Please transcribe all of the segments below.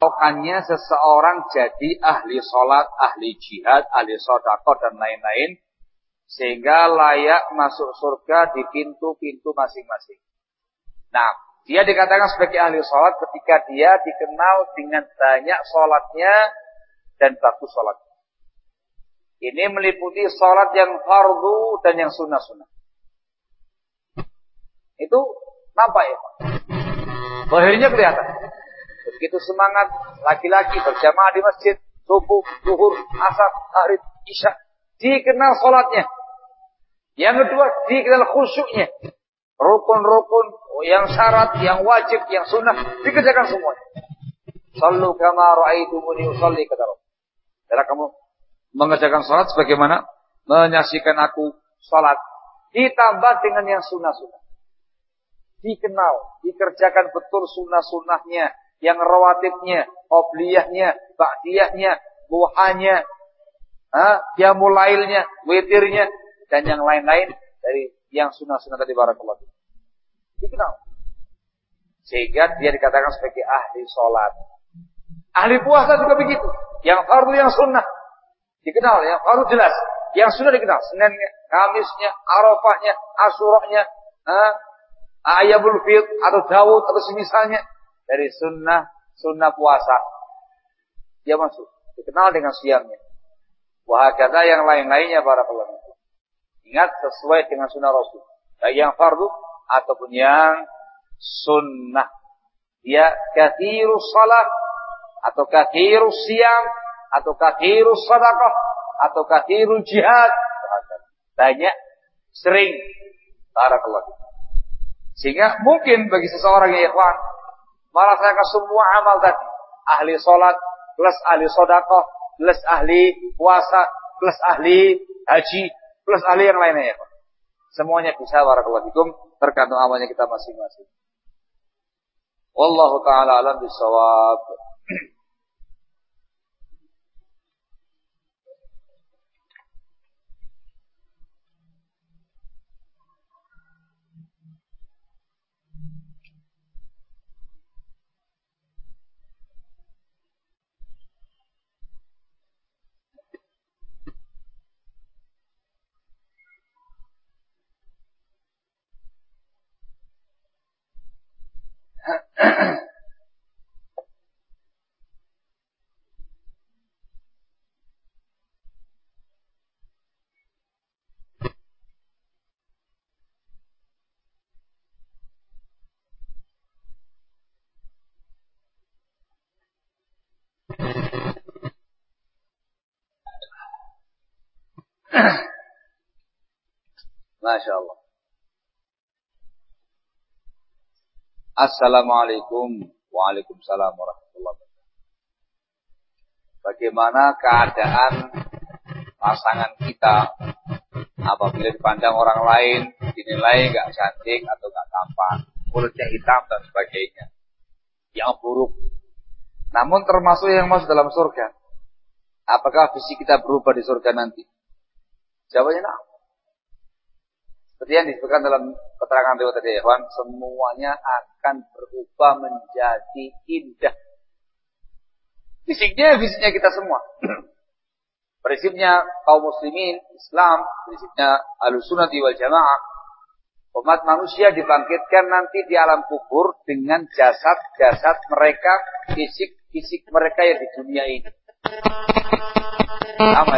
Patokannya seseorang jadi ahli sholat, ahli jihad, ahli sodako dan lain-lain. Sehingga layak masuk surga di pintu-pintu masing-masing. Nah, dia dikatakan sebagai ahli sholat ketika dia dikenal dengan banyak sholatnya dan bagus sholatnya. Ini meliputi sholat yang fardu dan yang sunnah-sunnah. Itu nampak ya? Akhirnya kelihatan. Begitu semangat laki-laki berjamaah di masjid, subuh, zuhur, asar, maghrib, isya. Dikenal sholatnya. Yang kedua, dikenal khusyuknya. Rukun-rukun yang syarat, yang wajib, yang sunnah, dikerjakan semuanya. Sallu kama ra'aitumuni usalli kata Rasul. Karena kamu mengerjakan sholat sebagaimana menyaksikan aku sholat. Ditambah dengan yang sunnah-sunnah. Dikenal, dikerjakan betul sunnah-sunnahnya yang rawatibnya, obliyahnya, ba'diyahnya, buhanya, dia mulailnya, witirnya, dan yang lain-lain dari yang sunnah-sunnah tadi barakallahu. Dikenal. Sehingga dia dikatakan sebagai ahli sholat. Ahli puasa juga begitu. Yang fardu yang sunnah. Dikenal, yang fardu jelas. Yang sunnah dikenal. Seninnya, Kamisnya, Arafahnya, Asyurahnya, Ayabul Fid atau Dawud atau semisalnya dari sunnah sunnah puasa. Dia masuk. Dikenal dengan siamnya. Wah kata yang lain-lainnya para pelaku. Ingat sesuai dengan sunnah Rasul. Baik yang fardu ataupun yang sunnah. Dia kathirus salat atau kathirus siam atau kathirus sadaqah atau kathirul jihad. Banyak, sering. Barakallahu. Sehingga mungkin bagi seseorang yang ikhwan melaksanakan semua amal tadi. Ahli sholat, plus ahli sodakoh, plus ahli puasa, plus ahli haji, plus ahli yang lainnya ya Semuanya bisa barakallahu tergantung amalnya kita masing-masing. Wallahu taala alam bisawab. Masya Allah. Assalamualaikum Waalaikumsalam warahmatullahi wabarakatuh. Bagaimana keadaan pasangan kita apabila dipandang orang lain dinilai nggak cantik atau nggak tampan, kulitnya hitam dan sebagainya, yang buruk. Namun termasuk yang masuk dalam surga. Apakah visi kita berubah di surga nanti? Jawabannya nah. Seperti yang disebutkan dalam keterangan riwayat tadi semuanya akan berubah menjadi indah. Fisiknya, fisiknya kita semua. prinsipnya kaum muslimin, Islam, prinsipnya alusunati wal jamaah, umat manusia dibangkitkan nanti di alam kubur dengan jasad-jasad mereka, fisik-fisik mereka yang di dunia ini. Sama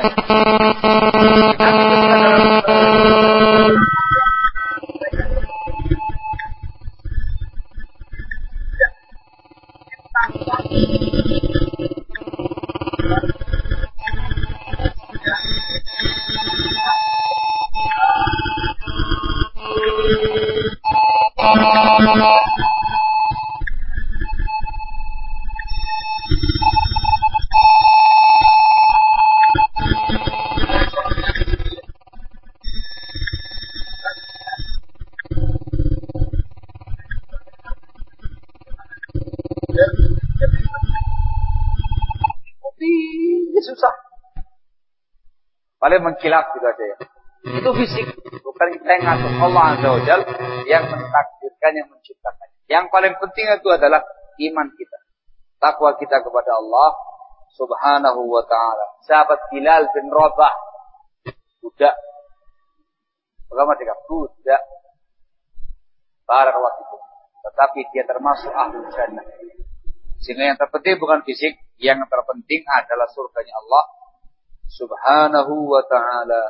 Paling mengkilap juga dia. Itu fisik. Bukan kita yang ngatur. Allah Azza wa Jal yang mentakdirkan, yang menciptakan. Yang paling penting itu adalah iman kita. takwa kita kepada Allah Subhanahu wa taala. Sahabat Bilal bin Rabah budak Bagaimana dengan budak fikum. Tetapi dia termasuk ahli jannah. Sehingga yang terpenting bukan fisik, yang terpenting adalah surganya Allah Subhanahu wa taala.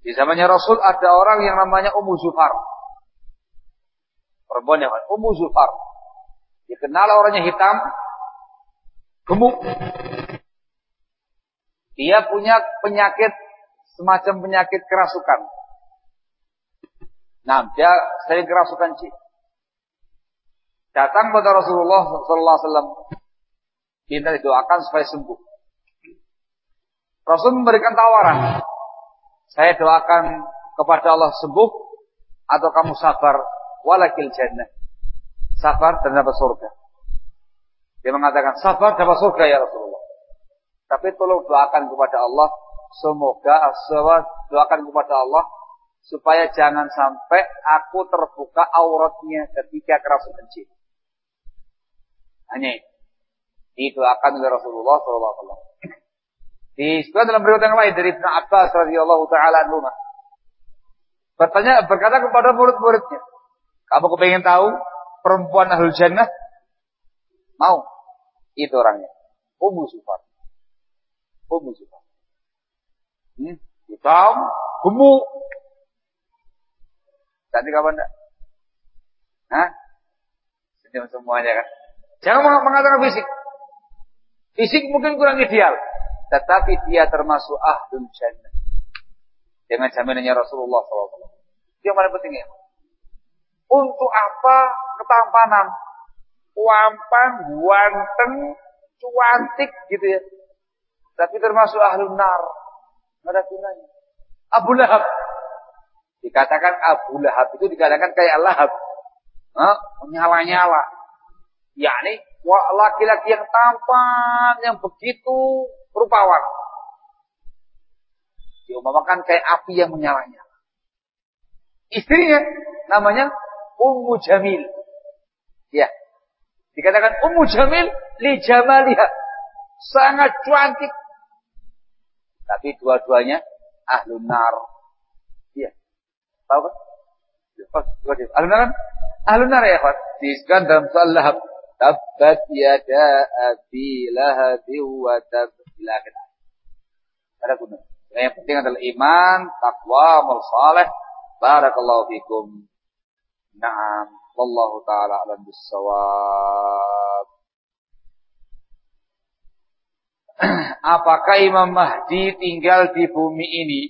Di zamannya Rasul ada orang yang namanya Ummu Zufar. Perempuan yang Ummu Zufar. Dikenal orangnya hitam, gemuk. Dia punya penyakit semacam penyakit kerasukan. Nah, dia sering kerasukan cik. Datang pada Rasulullah Sallallahu Alaihi Wasallam, minta didoakan supaya sembuh. Rasul memberikan tawaran. Saya doakan kepada Allah sembuh atau kamu sabar walakil jannah. Sabar dan dapat surga. Dia mengatakan sabar dapat surga ya Rasulullah. Tapi tolong doakan kepada Allah semoga doakan kepada Allah supaya jangan sampai aku terbuka auratnya ketika kerasukan jin. Hanya didoakan oleh Rasulullah SAW. Disebutkan dalam riwayat yang lain dari Ibn Abbas radhiyallahu taala anhu. Bertanya berkata kepada murid-muridnya, "Kamu kepengen tahu perempuan ahlul jannah?" Mau. Itu orangnya. Ummu Sufar. Ummu Sufar. Hmm, hitam, gemuk. Tadi kapan enggak? Hah? Senyum semuanya kan. Jangan mengatakan fisik. Fisik mungkin kurang ideal. Tetapi dia termasuk ahlul jannah. Dengan jaminannya Rasulullah SAW. Itu yang paling penting ya. Untuk apa ketampanan? Wampan, ganteng, cuantik gitu ya. Tapi termasuk ahlul nar. Tidak ada gunanya. Abu Lahab. Dikatakan Abu Lahab itu dikatakan kayak Lahab. Menyala-nyala. Yakni laki-laki yang tampan, yang begitu rupawan. Diumpamakan kayak api yang menyala-nyala. Istrinya namanya Ummu Jamil. Ya. Dikatakan Ummu Jamil li jamaliha. Sangat cantik. Tapi dua-duanya ahlun nar. Iya. Tahu kan? Ahlun nar kan? Ahlun nar ya, Pak. Disebutkan dalam soal lahab. Tabbat yada abi lahabi ila Ada guna. Yang penting adalah iman, takwa, amal saleh. Barakallahu fikum. Naam. Wallahu taala alam bisawab. Apakah Imam Mahdi tinggal di bumi ini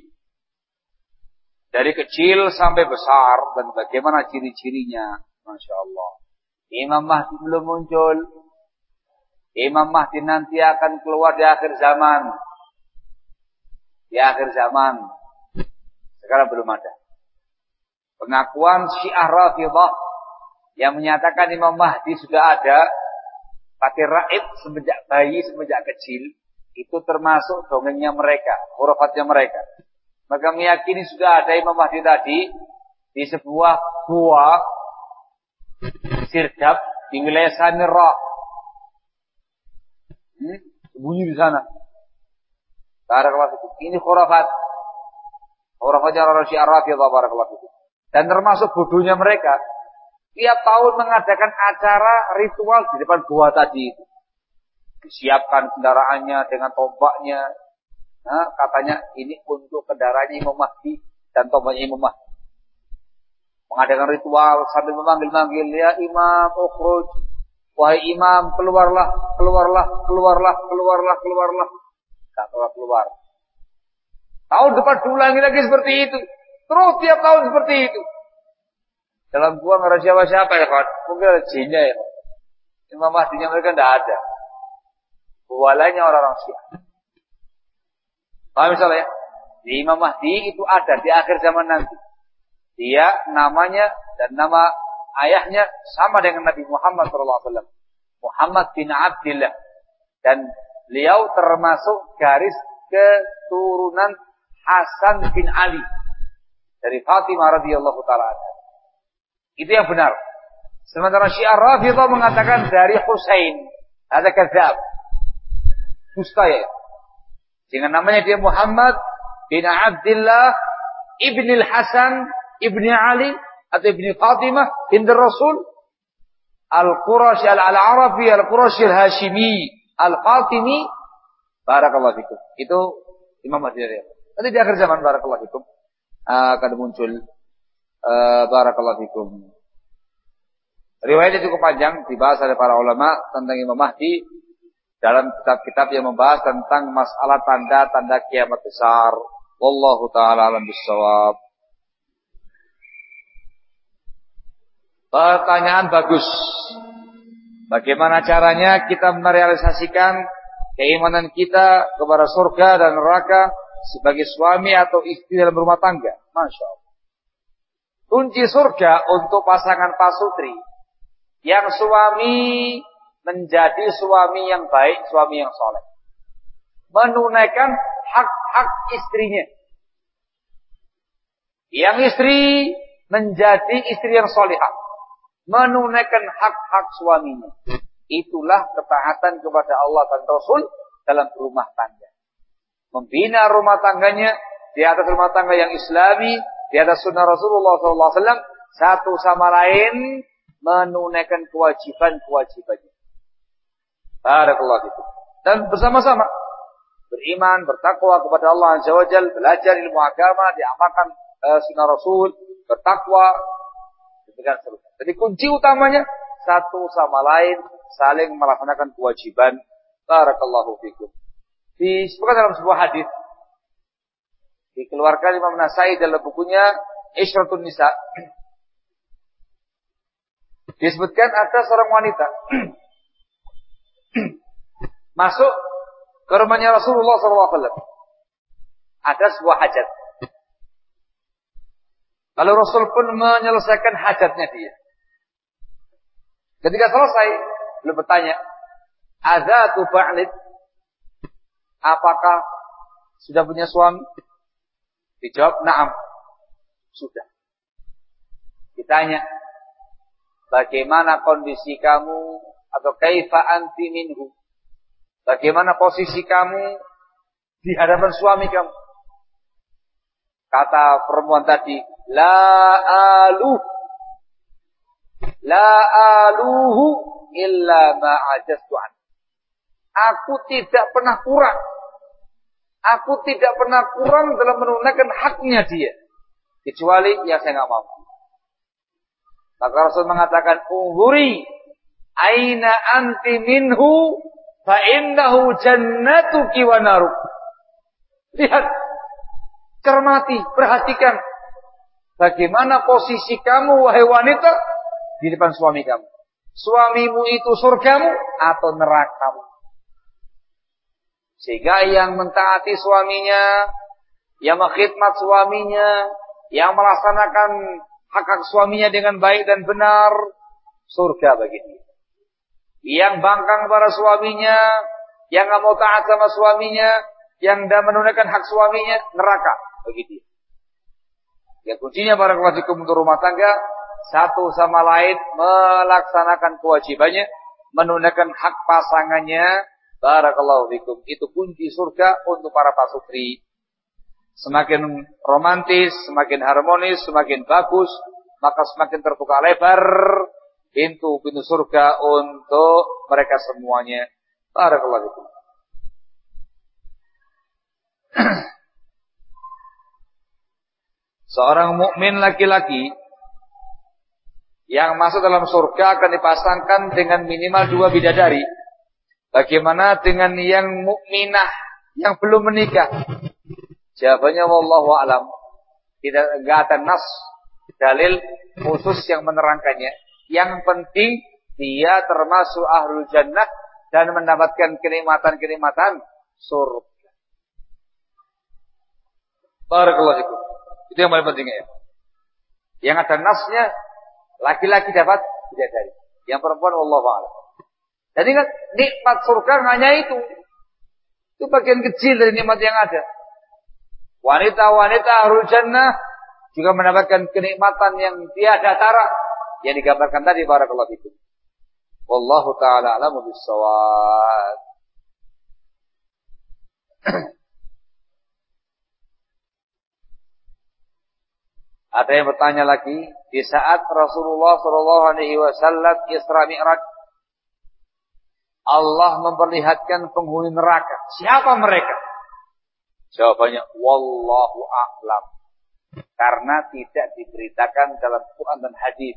dari kecil sampai besar dan bagaimana ciri-cirinya? Masya Allah. Imam Mahdi belum muncul. Imam Mahdi nanti akan keluar di akhir zaman. Di akhir zaman. Sekarang belum ada. Pengakuan Syiah Rafidah yang menyatakan Imam Mahdi sudah ada pakai raib semenjak bayi, semenjak kecil, itu termasuk dongengnya mereka, hurufatnya mereka. Maka meyakini sudah ada Imam Mahdi tadi di sebuah gua Sirdap di wilayah Samira. Hmm? Sembunyi di sana. Barakallahu Ini khurafat. Khurafatnya orang Syiah barakallahu fikum. Dan termasuk bodohnya mereka. Tiap tahun mengadakan acara ritual di depan gua tadi itu. Disiapkan kendaraannya dengan tombaknya. Nah, katanya ini untuk kendaraannya Imam Mahdi dan tombaknya Imam Mahdi mengadakan ritual sambil memanggil-manggil ya imam ukhruj wahai imam keluarlah keluarlah keluarlah keluarlah keluarlah. Tak keluar keluar. Tahun depan diulangi lagi seperti itu. Terus tiap tahun seperti itu. Dalam gua ada siapa-siapa ya kan mungkin ada jinnya ya Imam Mahdinya mereka tidak ada. Bualanya orang-orang Syiah paham misalnya? Ya? di Imam Mahdi itu ada di akhir zaman nanti. Dia namanya dan nama ayahnya sama dengan Nabi Muhammad SAW. Muhammad bin Abdullah. Dan beliau termasuk garis keturunan Hasan bin Ali. Dari Fatimah radhiyallahu taala Itu yang benar. Sementara Syiah Rafidah mengatakan dari Husain Ada kadzab. Dusta ya. Dengan namanya dia Muhammad bin Abdullah ibn al-Hasan ibn Ali atau ibn Fatimah bin Rasul Al-Qurashi al-Arabi Al-Qurashi al-Hashimi Al-Fatimi Barakallahu fikum. Itu Imam Mahdi Nanti di akhir zaman Barakallahu fikum akan muncul uh, Barakallahu fikum. Riwayatnya cukup panjang dibahas oleh para ulama tentang Imam Mahdi dalam kitab-kitab yang membahas tentang masalah tanda-tanda kiamat besar. Wallahu taala alam bisawab. Pertanyaan bagus. Bagaimana caranya kita merealisasikan keimanan kita kepada surga dan neraka sebagai suami atau istri dalam rumah tangga? Masya Allah. Kunci surga untuk pasangan pasutri yang suami menjadi suami yang baik, suami yang soleh. Menunaikan hak-hak istrinya. Yang istri menjadi istri yang solehah. Menunaikan hak-hak suaminya. Itulah ketaatan kepada Allah dan Rasul dalam rumah tangga. Membina rumah tangganya di atas rumah tangga yang islami, di atas sunnah Rasulullah SAW, satu sama lain menunaikan kewajiban-kewajibannya. Barakallahu fikum. Dan bersama-sama beriman, bertakwa kepada Allah Azza wa Jal, belajar ilmu agama, diamalkan uh, sunnah Rasul, bertakwa, demikian seterusnya. Jadi kunci utamanya satu sama lain saling melaksanakan kewajiban. Barakallahu fikum. Disebutkan dalam sebuah hadis dikeluarkan Imam Nasai dalam bukunya Isyratun Nisa. Disebutkan ada seorang wanita masuk ke rumahnya Rasulullah SAW. Ada sebuah hajat. Lalu Rasul pun menyelesaikan hajatnya dia. Ketika selesai, beliau bertanya, Ada tu ba'lid? Apakah sudah punya suami? Dijawab, na'am. Sudah. Ditanya, bagaimana kondisi kamu atau kaifa anti minhu? Bagaimana posisi kamu di hadapan suami kamu? Kata perempuan tadi, la alu la aluhu illa ma an. Aku tidak pernah kurang. Aku tidak pernah kurang dalam menunaikan haknya dia. Kecuali yang saya nggak mampu. Maka Rasul mengatakan, Ungguri, aina anti minhu fa innahu jannatuki wa naruk. Lihat, cermati, perhatikan bagaimana posisi kamu wahai wanita di depan suami kamu. Suamimu itu surgamu atau nerakamu. Sehingga yang mentaati suaminya, yang mengkhidmat suaminya, yang melaksanakan hak-hak suaminya dengan baik dan benar, surga bagi dia yang bangkang kepada suaminya, yang nggak mau taat sama suaminya, yang tidak menunaikan hak suaminya, neraka bagi dia. Ya kuncinya para kewajiban untuk rumah tangga satu sama lain melaksanakan kewajibannya, menunaikan hak pasangannya. Barakallahu fikum. Itu kunci surga untuk para pasutri. Semakin romantis, semakin harmonis, semakin bagus, maka semakin terbuka lebar pintu-pintu surga untuk mereka semuanya. Barakallahu fikum. Seorang mukmin laki-laki yang masuk dalam surga akan dipasangkan dengan minimal dua bidadari. Bagaimana dengan yang mukminah yang belum menikah? Jawabannya wallahu alam. Tidak ada nas dalil khusus yang menerangkannya. Yang penting dia termasuk ahlul jannah dan mendapatkan kenikmatan-kenikmatan surga. Barakallahu. Itu yang paling penting ya. Yang ada nasnya laki-laki dapat bidadari. Yang perempuan Allah a'lam. Jadi kan nikmat surga hanya itu. Itu bagian kecil dari nikmat yang ada. Wanita-wanita ahlul jannah juga mendapatkan kenikmatan yang tiada tara yang digambarkan tadi barakallahu fikum. Wallahu taala alamu bisawab. Ada yang bertanya lagi, di saat Rasulullah Shallallahu Alaihi Wasallam Isra Mi'raj, Allah memperlihatkan penghuni neraka. Siapa mereka? Jawabannya, Wallahu a'lam. Karena tidak diberitakan dalam Quran dan hadis.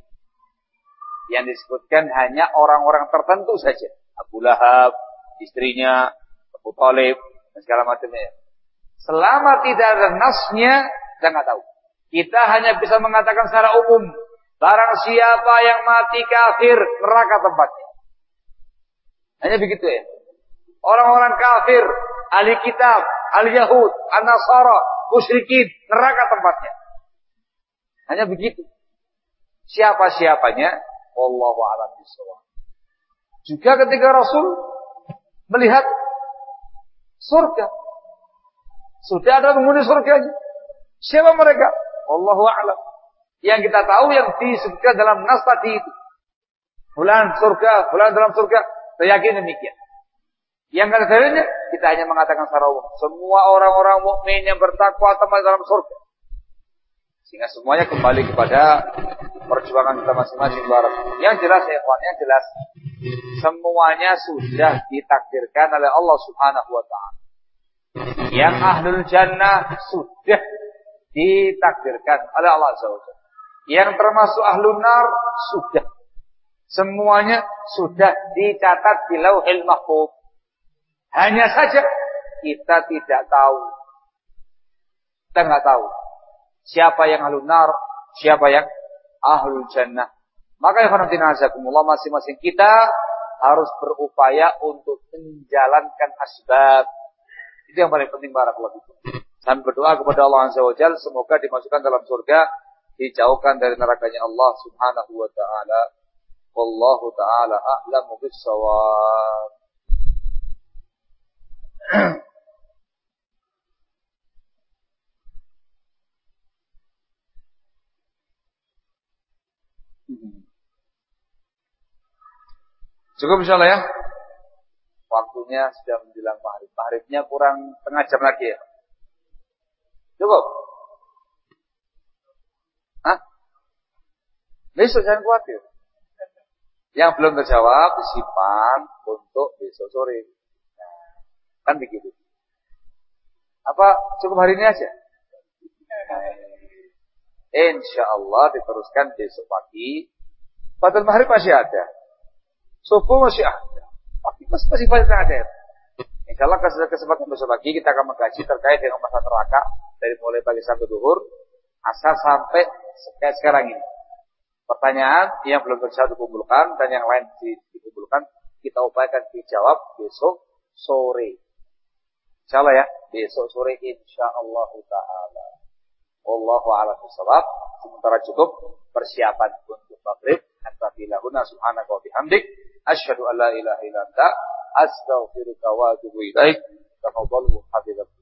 Yang disebutkan hanya orang-orang tertentu saja. Abu Lahab, istrinya, Abu Talib, dan segala macamnya. Selama tidak ada nasnya, kita nggak tahu. Kita hanya bisa mengatakan secara umum, barang siapa yang mati kafir, neraka tempatnya. Hanya begitu ya. Orang-orang kafir, ahli kitab, ahli Yahud, an-Nasara, musyrikin, neraka tempatnya. Hanya begitu. Siapa-siapanya, Wallahu a'lam. Juga ketika Rasul melihat surga. Sudah ada penghuni surga. Siapa mereka? Wallahu a'lam. Yang kita tahu yang disebutkan dalam nas tadi itu. Bulan surga, bulan dalam surga. Saya yakin demikian. Yang lainnya kita hanya mengatakan secara umum. Semua orang-orang mukmin yang bertakwa teman dalam surga. Sehingga semuanya kembali kepada perjuangan kita masing-masing. Yang jelas ya kawan, yang jelas semuanya sudah ditakdirkan oleh Allah Subhanahu wa taala. Yang ahlul jannah sudah ditakdirkan oleh Allah Subhanahu. Yang termasuk ahlul nar sudah Semuanya sudah dicatat di lauhil mahfuz. Hanya saja kita tidak tahu. Kita nggak tahu siapa yang ahlul nar, siapa yang ahlul jannah. Maka ya azakumullah masing-masing kita harus berupaya untuk menjalankan asbab. Itu yang paling penting barakallahu itu. Sambil berdoa kepada Allah Azza wa semoga dimasukkan dalam surga, dijauhkan dari nerakanya Allah Subhanahu wa taala. Wallahu taala a'lamu bis-shawab. Cukup insyaallah ya. Waktunya sudah menjelang maghrib. Maghribnya kurang setengah jam lagi ya. Cukup. Hah? Besok jangan khawatir. Yang belum terjawab disimpan untuk besok sore. Nah, kan begitu. Apa cukup hari ini aja? Insya Allah diteruskan besok pagi. Pada maghrib masih ada. Subuh masih ada. Pagi masih, masih banyak ada. Insya Allah kesempatan besok pagi kita akan mengkaji terkait dengan masalah neraka dari mulai pagi sampai duhur, asal sampai sekarang ini. Pertanyaan yang belum terjawab dikumpulkan dan yang lain dikumpulkan kita upayakan dijawab besok sore. Insya Allah ya, besok sore insya Allah taala. Wallahu a'lam bishawab. Sementara cukup persiapan untuk maghrib. Hatta bilahuna subhanaka wa bihamdik. Asyhadu an la ilaha illa anta astaghfiruka wa atubu ilaik. Tafadhalu hafizatullahi